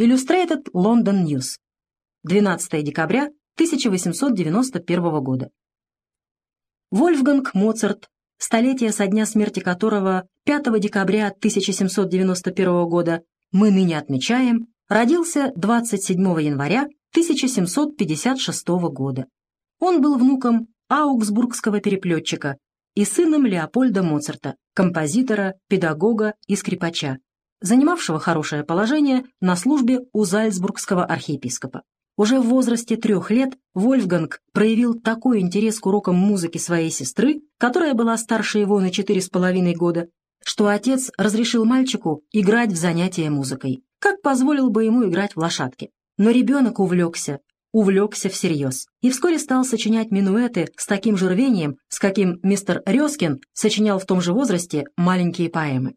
Illustrated London News. 12 декабря 1891 года. Вольфганг Моцарт, столетие со дня смерти которого 5 декабря 1791 года мы ныне отмечаем, родился 27 января 1756 года. Он был внуком аугсбургского переплетчика и сыном Леопольда Моцарта, композитора, педагога и скрипача, занимавшего хорошее положение на службе у зальцбургского архиепископа. Уже в возрасте трех лет Вольфганг проявил такой интерес к урокам музыки своей сестры, которая была старше его на четыре с половиной года, что отец разрешил мальчику играть в занятия музыкой, как позволил бы ему играть в лошадки. Но ребенок увлекся, увлекся всерьез и вскоре стал сочинять минуэты с таким же рвением, с каким мистер Резкин сочинял в том же возрасте маленькие поэмы.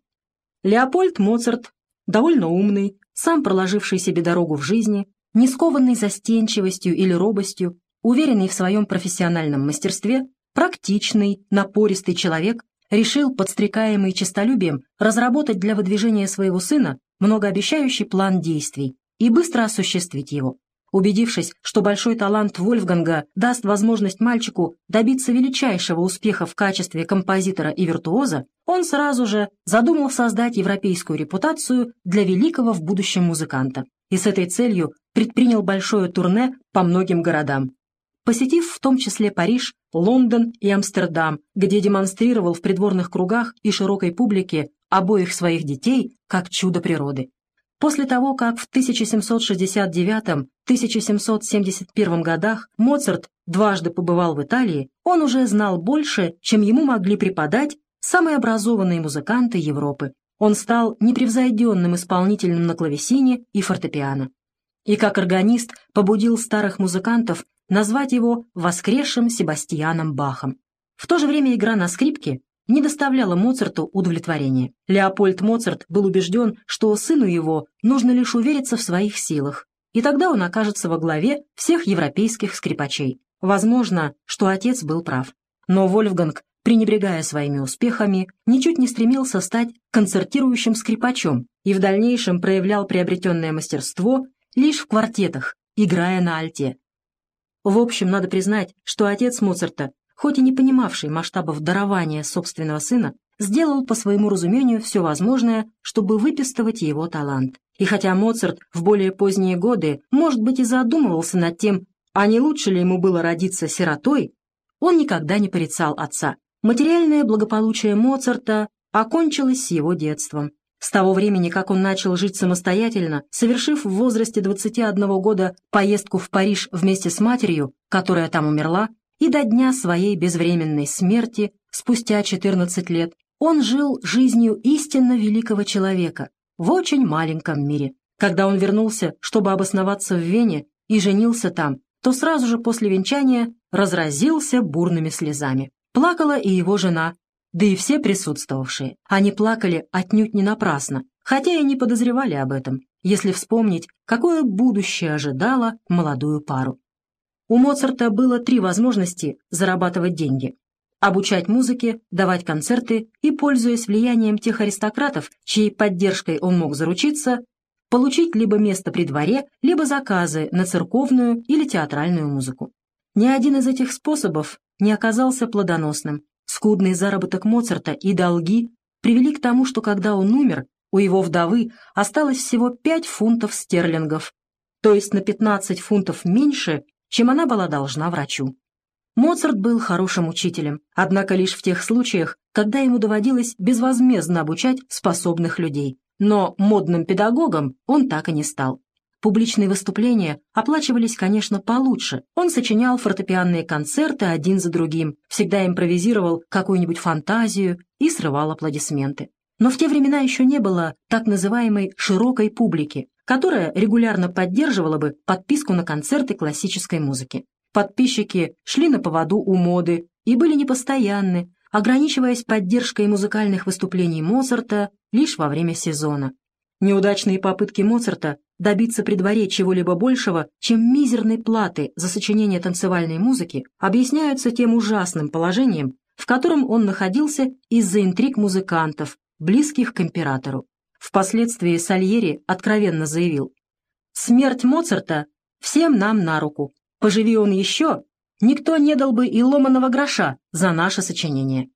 Леопольд Моцарт, довольно умный, сам проложивший себе дорогу в жизни, не скованный застенчивостью или робостью, уверенный в своем профессиональном мастерстве, практичный, напористый человек, решил, подстрекаемый честолюбием, разработать для выдвижения своего сына многообещающий план действий и быстро осуществить его. Убедившись, что большой талант Вольфганга даст возможность мальчику добиться величайшего успеха в качестве композитора и виртуоза, он сразу же задумал создать европейскую репутацию для великого в будущем музыканта и с этой целью предпринял большое турне по многим городам. Посетив в том числе Париж, Лондон и Амстердам, где демонстрировал в придворных кругах и широкой публике обоих своих детей как чудо природы. После того, как в 1769-1771 годах Моцарт дважды побывал в Италии, он уже знал больше, чем ему могли преподать самые образованные музыканты Европы. Он стал непревзойденным исполнителем на клавесине и фортепиано. И как органист побудил старых музыкантов назвать его воскресшим Себастьяном Бахом. В то же время игра на скрипке не доставляла Моцарту удовлетворения. Леопольд Моцарт был убежден, что сыну его нужно лишь увериться в своих силах, и тогда он окажется во главе всех европейских скрипачей. Возможно, что отец был прав. Но Вольфганг, пренебрегая своими успехами, ничуть не стремился стать концертирующим скрипачом и в дальнейшем проявлял приобретенное мастерство лишь в квартетах, играя на альте. В общем, надо признать, что отец Моцарта хоть и не понимавший масштабов дарования собственного сына, сделал по своему разумению все возможное, чтобы выпистывать его талант. И хотя Моцарт в более поздние годы, может быть, и задумывался над тем, а не лучше ли ему было родиться сиротой, он никогда не порицал отца. Материальное благополучие Моцарта окончилось с его детством. С того времени, как он начал жить самостоятельно, совершив в возрасте 21 года поездку в Париж вместе с матерью, которая там умерла, и до дня своей безвременной смерти, спустя 14 лет, он жил жизнью истинно великого человека в очень маленьком мире. Когда он вернулся, чтобы обосноваться в Вене и женился там, то сразу же после венчания разразился бурными слезами. Плакала и его жена, да и все присутствовавшие. Они плакали отнюдь не напрасно, хотя и не подозревали об этом, если вспомнить, какое будущее ожидало молодую пару. У Моцарта было три возможности зарабатывать деньги. Обучать музыке, давать концерты и, пользуясь влиянием тех аристократов, чьей поддержкой он мог заручиться, получить либо место при дворе, либо заказы на церковную или театральную музыку. Ни один из этих способов не оказался плодоносным. Скудный заработок Моцарта и долги привели к тому, что когда он умер, у его вдовы осталось всего 5 фунтов стерлингов, то есть на 15 фунтов меньше, чем она была должна врачу. Моцарт был хорошим учителем, однако лишь в тех случаях, когда ему доводилось безвозмездно обучать способных людей. Но модным педагогом он так и не стал. Публичные выступления оплачивались, конечно, получше. Он сочинял фортепианные концерты один за другим, всегда импровизировал какую-нибудь фантазию и срывал аплодисменты. Но в те времена еще не было так называемой «широкой публики», которая регулярно поддерживала бы подписку на концерты классической музыки. Подписчики шли на поводу у моды и были непостоянны, ограничиваясь поддержкой музыкальных выступлений Моцарта лишь во время сезона. Неудачные попытки Моцарта добиться при дворе чего-либо большего, чем мизерной платы за сочинение танцевальной музыки, объясняются тем ужасным положением, в котором он находился из-за интриг музыкантов, близких к императору. Впоследствии Сальери откровенно заявил, Смерть Моцарта всем нам на руку. Поживи он еще, никто не дал бы и ломаного гроша за наше сочинение.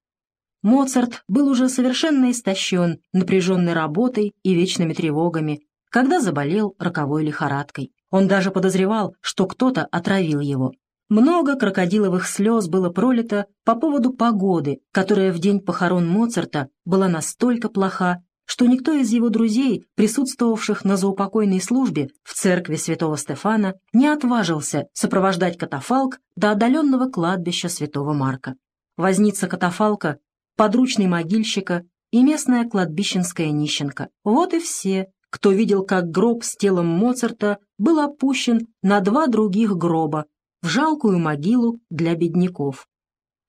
Моцарт был уже совершенно истощен напряженной работой и вечными тревогами, когда заболел роковой лихорадкой. Он даже подозревал, что кто-то отравил его. Много крокодиловых слез было пролито по поводу погоды, которая в день похорон Моцарта была настолько плоха, что никто из его друзей, присутствовавших на заупокойной службе в церкви святого Стефана, не отважился сопровождать катафалк до отдаленного кладбища святого Марка. Возница катафалка, подручный могильщика и местная кладбищенская нищенка. Вот и все, кто видел, как гроб с телом Моцарта был опущен на два других гроба в жалкую могилу для бедняков.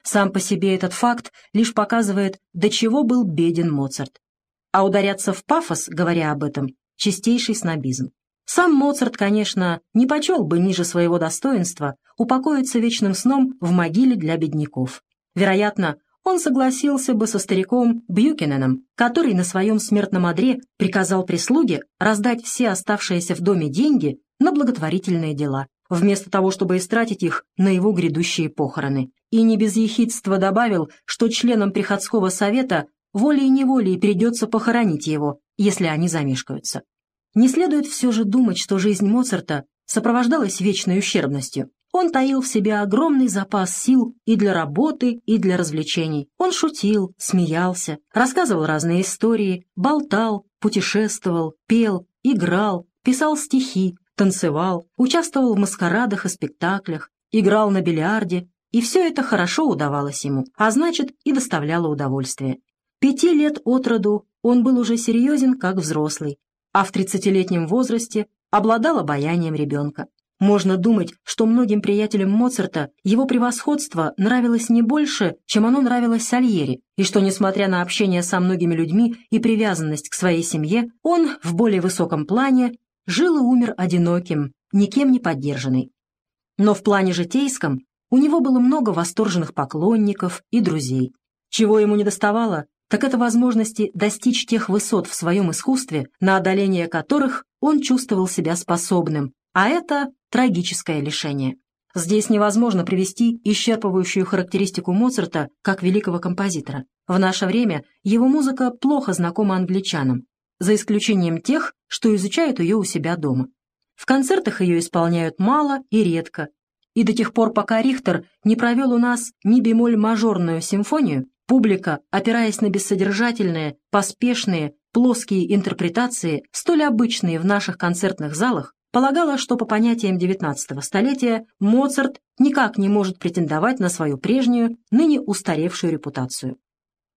Сам по себе этот факт лишь показывает, до чего был беден Моцарт. А ударяться в пафос, говоря об этом, чистейший снобизм. Сам Моцарт, конечно, не почел бы ниже своего достоинства упокоиться вечным сном в могиле для бедняков. Вероятно, он согласился бы со стариком Бьюкиненом, который на своем смертном одре приказал прислуге раздать все оставшиеся в доме деньги на благотворительные дела, вместо того, чтобы истратить их на его грядущие похороны. И не без ехидства добавил, что членам приходского совета волей-неволей придется похоронить его, если они замешкаются. Не следует все же думать, что жизнь Моцарта сопровождалась вечной ущербностью. Он таил в себе огромный запас сил и для работы, и для развлечений. Он шутил, смеялся, рассказывал разные истории, болтал, путешествовал, пел, играл, писал стихи, танцевал, участвовал в маскарадах и спектаклях, играл на бильярде, и все это хорошо удавалось ему, а значит и доставляло удовольствие. Пяти лет от роду он был уже серьезен, как взрослый, а в тридцатилетнем возрасте обладал обаянием ребенка. Можно думать, что многим приятелям Моцарта его превосходство нравилось не больше, чем оно нравилось Сальери, и что, несмотря на общение со многими людьми и привязанность к своей семье, он в более высоком плане жил и умер одиноким, никем не поддержанный. Но в плане житейском у него было много восторженных поклонников и друзей. Чего ему не доставало, так это возможности достичь тех высот в своем искусстве, на одоление которых он чувствовал себя способным, а это трагическое лишение. Здесь невозможно привести исчерпывающую характеристику Моцарта как великого композитора. В наше время его музыка плохо знакома англичанам, за исключением тех, что изучают ее у себя дома. В концертах ее исполняют мало и редко, и до тех пор, пока Рихтер не провел у нас ни бемоль-мажорную симфонию, публика, опираясь на бессодержательные, поспешные, плоские интерпретации, столь обычные в наших концертных залах, полагала, что по понятиям XIX столетия Моцарт никак не может претендовать на свою прежнюю, ныне устаревшую репутацию.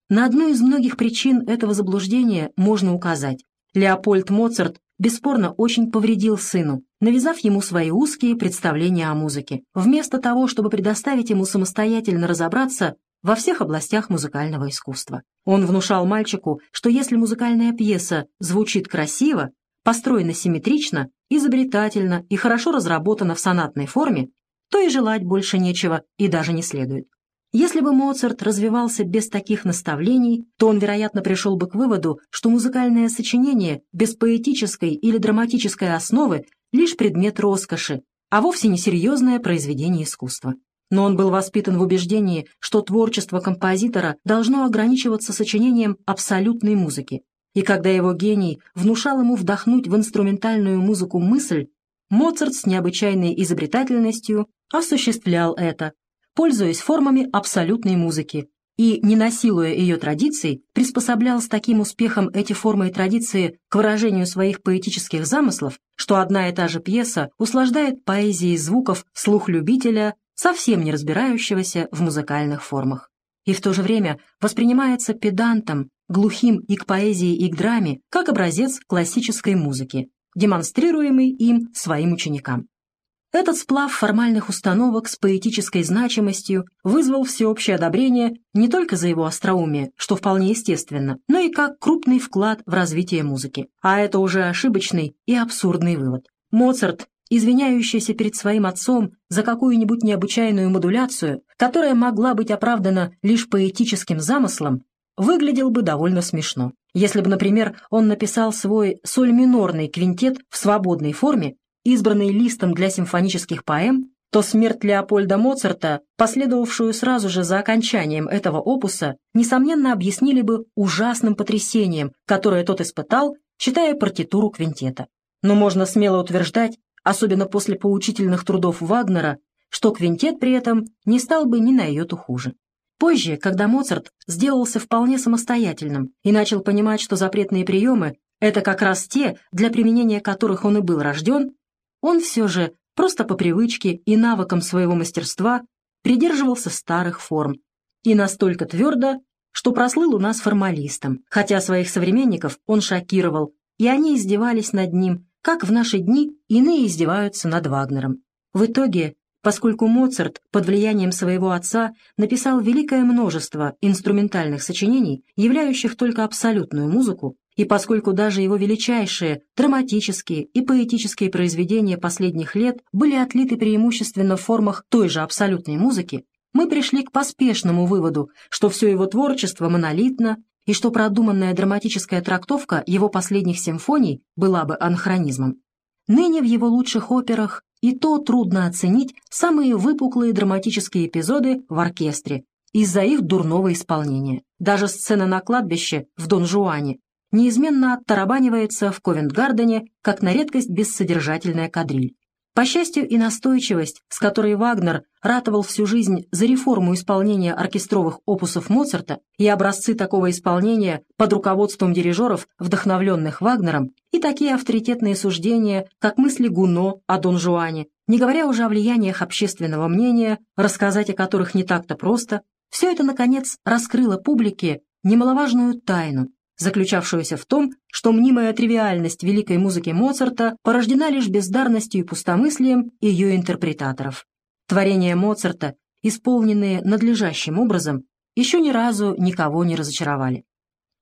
На одну из многих причин этого заблуждения можно указать. Леопольд Моцарт бесспорно очень повредил сыну, навязав ему свои узкие представления о музыке, вместо того, чтобы предоставить ему самостоятельно разобраться во всех областях музыкального искусства. Он внушал мальчику, что если музыкальная пьеса звучит красиво, построена симметрично, изобретательно и хорошо разработана в сонатной форме, то и желать больше нечего и даже не следует. Если бы Моцарт развивался без таких наставлений, то он, вероятно, пришел бы к выводу, что музыкальное сочинение без поэтической или драматической основы лишь предмет роскоши, а вовсе не серьезное произведение искусства. Но он был воспитан в убеждении, что творчество композитора должно ограничиваться сочинением абсолютной музыки, и когда его гений внушал ему вдохнуть в инструментальную музыку мысль, Моцарт с необычайной изобретательностью осуществлял это, пользуясь формами абсолютной музыки, и, не насилуя ее традиций, приспособлял с таким успехом эти формы и традиции к выражению своих поэтических замыслов, что одна и та же пьеса услаждает поэзией звуков слух любителя, совсем не разбирающегося в музыкальных формах. И в то же время воспринимается педантом, глухим и к поэзии, и к драме, как образец классической музыки, демонстрируемый им своим ученикам. Этот сплав формальных установок с поэтической значимостью вызвал всеобщее одобрение не только за его остроумие, что вполне естественно, но и как крупный вклад в развитие музыки. А это уже ошибочный и абсурдный вывод. Моцарт, извиняющийся перед своим отцом за какую-нибудь необычайную модуляцию, которая могла быть оправдана лишь поэтическим замыслом, выглядел бы довольно смешно. Если бы, например, он написал свой соль-минорный квинтет в свободной форме, избранный листом для симфонических поэм, то смерть Леопольда Моцарта, последовавшую сразу же за окончанием этого опуса, несомненно объяснили бы ужасным потрясением, которое тот испытал, читая партитуру квинтета. Но можно смело утверждать, особенно после поучительных трудов Вагнера, что квинтет при этом не стал бы ни на йоту хуже. Позже, когда Моцарт сделался вполне самостоятельным и начал понимать, что запретные приемы — это как раз те, для применения которых он и был рожден, он все же, просто по привычке и навыкам своего мастерства, придерживался старых форм и настолько твердо, что прослыл у нас формалистом, хотя своих современников он шокировал, и они издевались над ним, как в наши дни иные издеваются над Вагнером. В итоге Поскольку Моцарт под влиянием своего отца написал великое множество инструментальных сочинений, являющих только абсолютную музыку, и поскольку даже его величайшие драматические и поэтические произведения последних лет были отлиты преимущественно в формах той же абсолютной музыки, мы пришли к поспешному выводу, что все его творчество монолитно и что продуманная драматическая трактовка его последних симфоний была бы анахронизмом. Ныне в его лучших операх и то трудно оценить самые выпуклые драматические эпизоды в оркестре из-за их дурного исполнения. Даже сцена на кладбище в Дон Жуане неизменно оттарабанивается в Ковент-Гардене как на редкость бессодержательная кадриль. По счастью, и настойчивость, с которой Вагнер ратовал всю жизнь за реформу исполнения оркестровых опусов Моцарта и образцы такого исполнения под руководством дирижеров, вдохновленных Вагнером, и такие авторитетные суждения, как мысли Гуно о Дон Жуане, не говоря уже о влияниях общественного мнения, рассказать о которых не так-то просто, все это, наконец, раскрыло публике немаловажную тайну, заключавшуюся в том, что мнимая тривиальность великой музыки Моцарта порождена лишь бездарностью и пустомыслием ее интерпретаторов. Творения Моцарта, исполненные надлежащим образом, еще ни разу никого не разочаровали.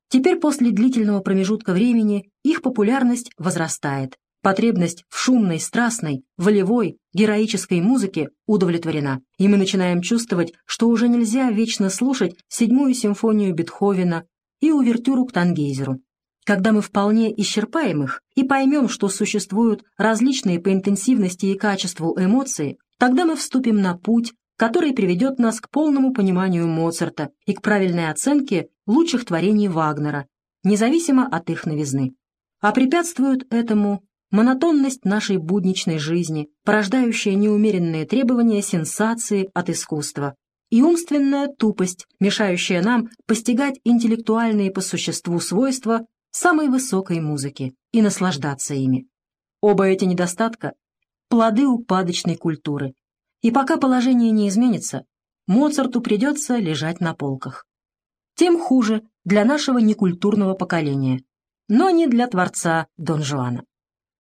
Теперь после длительного промежутка времени их популярность возрастает, потребность в шумной, страстной, волевой, героической музыке удовлетворена, и мы начинаем чувствовать, что уже нельзя вечно слушать седьмую симфонию Бетховена и увертюру к Тангейзеру. Когда мы вполне исчерпаем их и поймем, что существуют различные по интенсивности и качеству эмоции, тогда мы вступим на путь, который приведет нас к полному пониманию Моцарта и к правильной оценке лучших творений Вагнера, независимо от их новизны. А препятствуют этому монотонность нашей будничной жизни, порождающая неумеренные требования сенсации от искусства, и умственная тупость, мешающая нам постигать интеллектуальные по существу свойства самой высокой музыки и наслаждаться ими. Оба эти недостатка – плоды упадочной культуры. И пока положение не изменится, Моцарту придется лежать на полках. Тем хуже для нашего некультурного поколения, но не для творца Дон Жуана.